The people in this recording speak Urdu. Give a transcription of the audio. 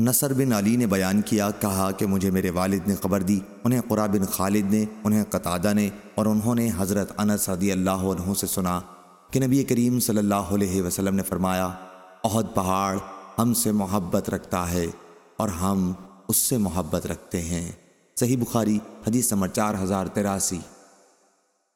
نصر بن علی نے بیان کیا، کہا کہ مجھے میرے والد نے خبر دی، انہیں قرآ بن خالد نے، انہیں قطادہ نے اور انہوں نے حضرت انس رضی اللہ عنہ سے سنا کہ نبی کریم صلی اللہ علیہ وسلم نے فرمایا، عہد پہاڑ ہم سے محبت رکھتا ہے اور ہم اس سے محبت رکھتے ہیں۔ صحیح بخاری، حدیث نمبر چار ہزار تراسی۔